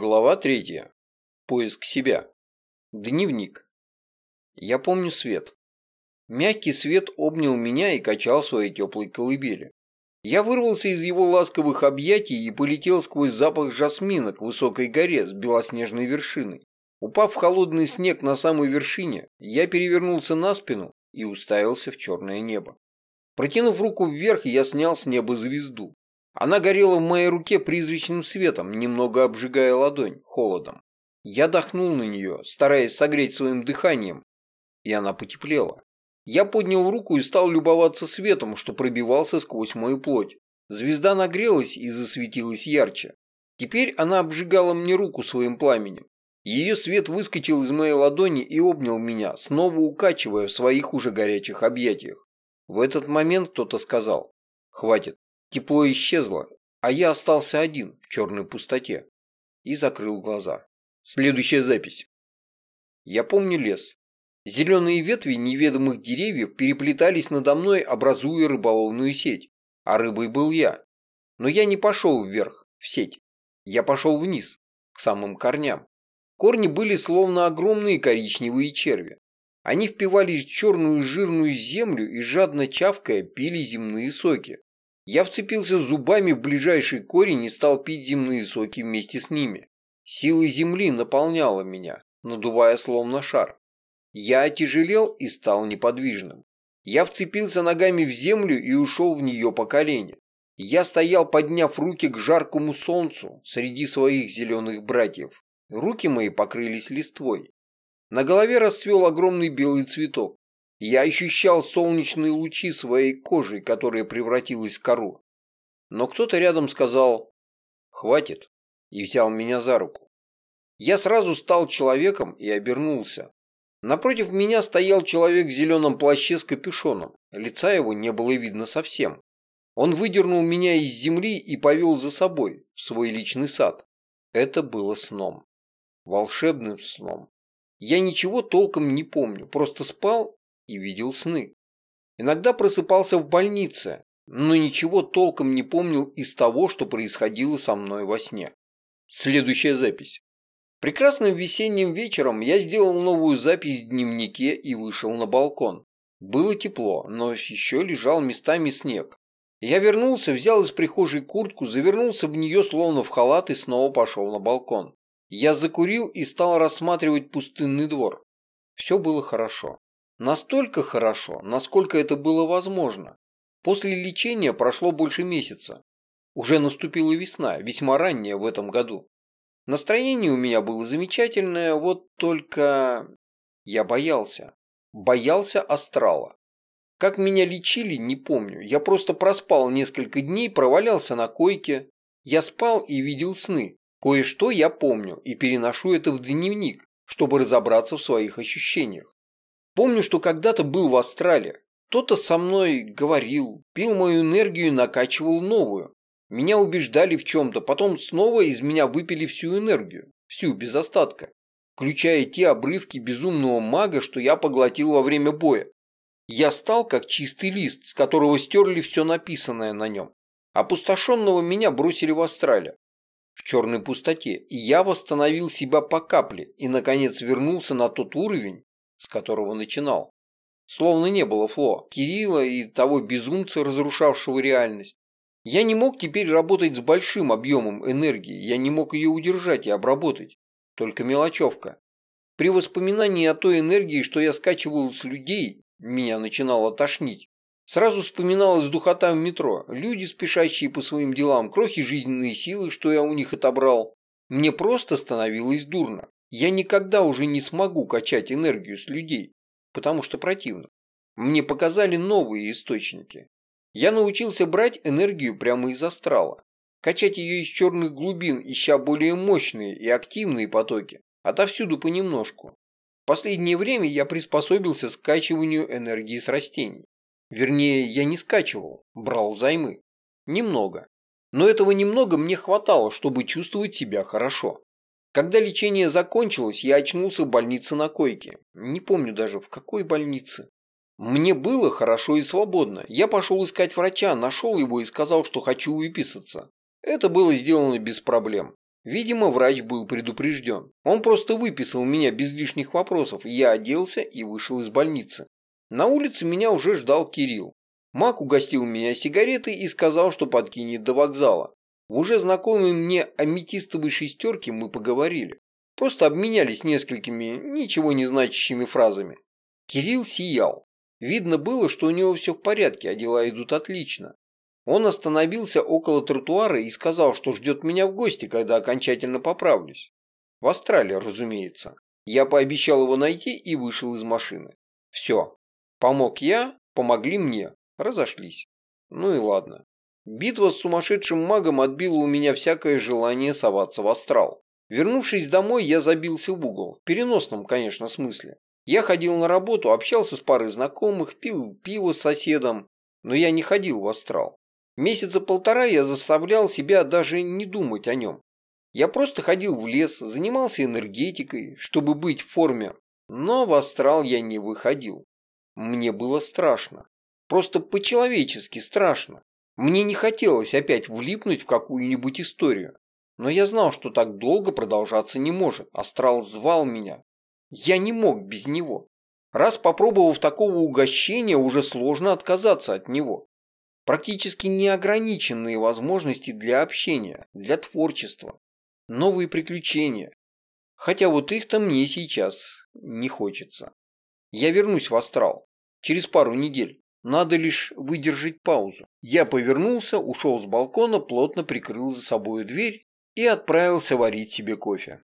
Глава третья. Поиск себя. Дневник. Я помню свет. Мягкий свет обнял меня и качал своей теплой колыбели. Я вырвался из его ласковых объятий и полетел сквозь запах жасмина к высокой горе с белоснежной вершиной. Упав в холодный снег на самой вершине, я перевернулся на спину и уставился в черное небо. Протянув руку вверх, я снял с неба звезду. Она горела в моей руке призрачным светом, немного обжигая ладонь холодом. Я дохнул на нее, стараясь согреть своим дыханием, и она потеплела. Я поднял руку и стал любоваться светом, что пробивался сквозь мою плоть. Звезда нагрелась и засветилась ярче. Теперь она обжигала мне руку своим пламенем. Ее свет выскочил из моей ладони и обнял меня, снова укачивая в своих уже горячих объятиях. В этот момент кто-то сказал «Хватит, Тепло исчезло, а я остался один в черной пустоте и закрыл глаза. Следующая запись. Я помню лес. Зеленые ветви неведомых деревьев переплетались надо мной, образуя рыболовную сеть, а рыбой был я. Но я не пошел вверх, в сеть. Я пошел вниз, к самым корням. Корни были словно огромные коричневые черви. Они впивались в черную жирную землю и жадно чавкая пили земные соки. Я вцепился зубами в ближайший корень и стал пить земные соки вместе с ними. Сила земли наполняла меня, надувая словно шар. Я отяжелел и стал неподвижным. Я вцепился ногами в землю и ушел в нее по колени. Я стоял, подняв руки к жаркому солнцу среди своих зеленых братьев. Руки мои покрылись листвой. На голове расцвел огромный белый цветок. Я ощущал солнечные лучи своей кожей, которая превратилась в кору. Но кто-то рядом сказал «Хватит» и взял меня за руку. Я сразу стал человеком и обернулся. Напротив меня стоял человек в зеленом плаще с капюшоном. Лица его не было видно совсем. Он выдернул меня из земли и повел за собой в свой личный сад. Это было сном. Волшебным сном. Я ничего толком не помню, просто спал и видел сны. Иногда просыпался в больнице, но ничего толком не помнил из того, что происходило со мной во сне. Следующая запись. Прекрасным весенним вечером я сделал новую запись в дневнике и вышел на балкон. Было тепло, но еще лежал местами снег. Я вернулся, взял из прихожей куртку, завернулся в нее словно в халат и снова пошел на балкон. Я закурил и стал рассматривать пустынный двор. Все было хорошо. Настолько хорошо, насколько это было возможно. После лечения прошло больше месяца. Уже наступила весна, весьма ранняя в этом году. Настроение у меня было замечательное, вот только... Я боялся. Боялся астрала. Как меня лечили, не помню. Я просто проспал несколько дней, провалялся на койке. Я спал и видел сны. Кое-что я помню и переношу это в дневник, чтобы разобраться в своих ощущениях. Помню, что когда-то был в Астрале. Кто-то со мной говорил, пил мою энергию и накачивал новую. Меня убеждали в чем-то, потом снова из меня выпили всю энергию, всю, без остатка, включая те обрывки безумного мага, что я поглотил во время боя. Я стал как чистый лист, с которого стерли все написанное на нем. Опустошенного меня бросили в Астрале, в черной пустоте, и я восстановил себя по капле и, наконец, вернулся на тот уровень, с которого начинал. Словно не было Фло, Кирилла и того безумца, разрушавшего реальность. Я не мог теперь работать с большим объемом энергии, я не мог ее удержать и обработать. Только мелочевка. При воспоминании о той энергии, что я скачивал с людей, меня начинало тошнить. Сразу вспоминалась духота в метро, люди, спешащие по своим делам, крохи жизненной силы, что я у них отобрал. Мне просто становилось дурно. Я никогда уже не смогу качать энергию с людей, потому что противно. Мне показали новые источники. Я научился брать энергию прямо из астрала, качать ее из черных глубин, ища более мощные и активные потоки, отовсюду понемножку. В последнее время я приспособился к скачиванию энергии с растений. Вернее, я не скачивал, брал займы. Немного. Но этого немного мне хватало, чтобы чувствовать себя хорошо. Когда лечение закончилось, я очнулся в больнице на койке. Не помню даже, в какой больнице. Мне было хорошо и свободно. Я пошел искать врача, нашел его и сказал, что хочу выписаться. Это было сделано без проблем. Видимо, врач был предупрежден. Он просто выписал меня без лишних вопросов. Я оделся и вышел из больницы. На улице меня уже ждал Кирилл. Мак угостил меня сигаретой и сказал, что подкинет до вокзала. В уже знакомой мне аметистовой шестерке мы поговорили. Просто обменялись несколькими ничего не значащими фразами. Кирилл сиял. Видно было, что у него все в порядке, а дела идут отлично. Он остановился около тротуара и сказал, что ждет меня в гости, когда окончательно поправлюсь. В Австралии, разумеется. Я пообещал его найти и вышел из машины. Все. Помог я, помогли мне. Разошлись. Ну и ладно. Битва с сумасшедшим магом отбила у меня всякое желание соваться в астрал. Вернувшись домой, я забился в угол. В переносном, конечно, смысле. Я ходил на работу, общался с парой знакомых, пил пиво с соседом, но я не ходил в астрал. Месяца полтора я заставлял себя даже не думать о нем. Я просто ходил в лес, занимался энергетикой, чтобы быть в форме, но в астрал я не выходил. Мне было страшно. Просто по-человечески страшно. Мне не хотелось опять влипнуть в какую-нибудь историю. Но я знал, что так долго продолжаться не может. Астрал звал меня, я не мог без него. Раз попробовав такого угощения, уже сложно отказаться от него. Практически неограниченные возможности для общения, для творчества, новые приключения. Хотя вот их-то мне сейчас не хочется. Я вернусь в астрал. Через пару недель. Надо лишь выдержать паузу. Я повернулся, ушел с балкона, плотно прикрыл за собой дверь и отправился варить себе кофе.